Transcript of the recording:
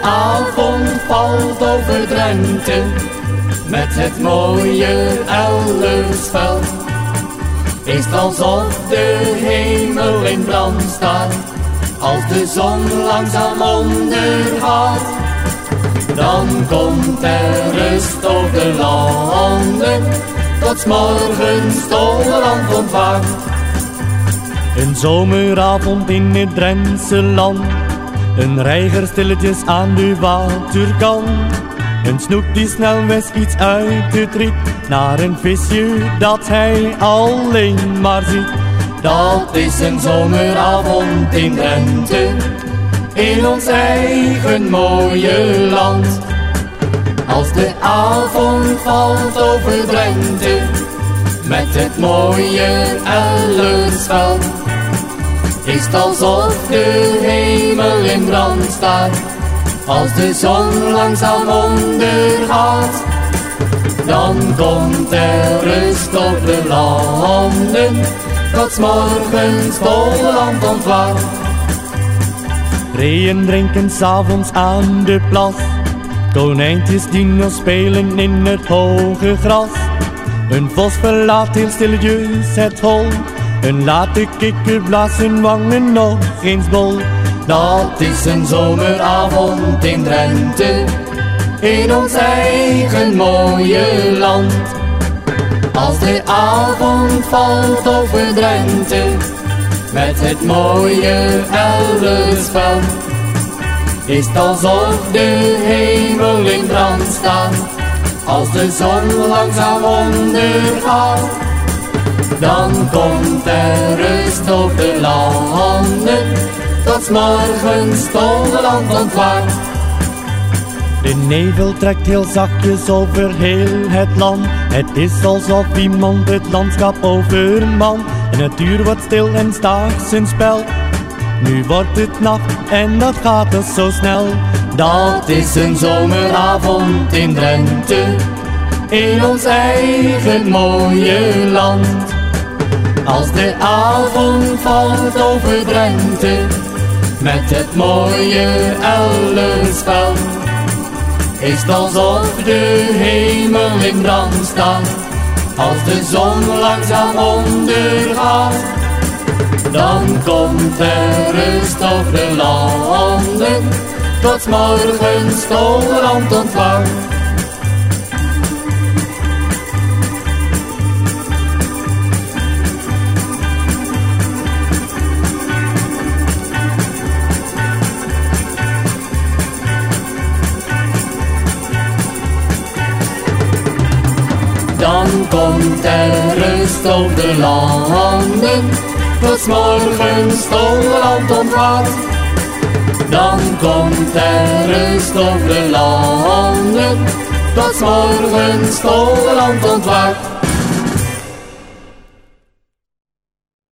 avond valt over Drenthe met het mooie Ellersveld. Is het alsof de hemel in brand staat als de zon langzaam ondergaat. Dan komt er rust over de landen tot morgens Toverland ontvaart. Een zomeravond in het Drentse land een reiger stilletjes aan de waterkant. Een snoek die snel wist iets uit het riet. Naar een visje dat hij alleen maar ziet. Dat is een zomeravond in Drenthe. In ons eigen mooie land. Als de avond valt over Drenthe. Met het mooie Ellersveld is het alsof de hemel Als de zon langzaam ondergaat, dan komt er rust op de landen, tot morgens Holland ontwaakt. Reeën drinken s'avonds aan de plas, konijntjes die nog spelen in het hoge gras. Een vos verlaat heel stilletjes het hol een late kikker blaast zijn wangen nog eens bol. Dat is een zomeravond in Drenthe, in ons eigen mooie land. Als de avond valt over Drenthe, met het mooie Eldersveld. Is het alsof de hemel in brand staat, als de zon langzaam ondergaat. Dan komt er rust op de landen, tot morgens Toverland ontwaakt. De nevel trekt heel zachtjes over heel het land. Het is alsof iemand het landschap overman. De natuur wordt stil en staat zijn spel. Nu wordt het nacht en dat gaat dus zo snel. Dat is een zomeravond in Drenthe, in ons eigen mooie land. Als de avond valt over Drenthe, met het mooie Ellersveld. Is het alsof de hemel in brand staat, als de zon langzaam ondergaat. Dan komt er rust op de landen, tot morgens Toverland ontvangt. Dan komt er rust op de landen, tot morgens Toverland ontwaakt. Dan komt er rust op de landen, tot morgens Toverland ontwaakt.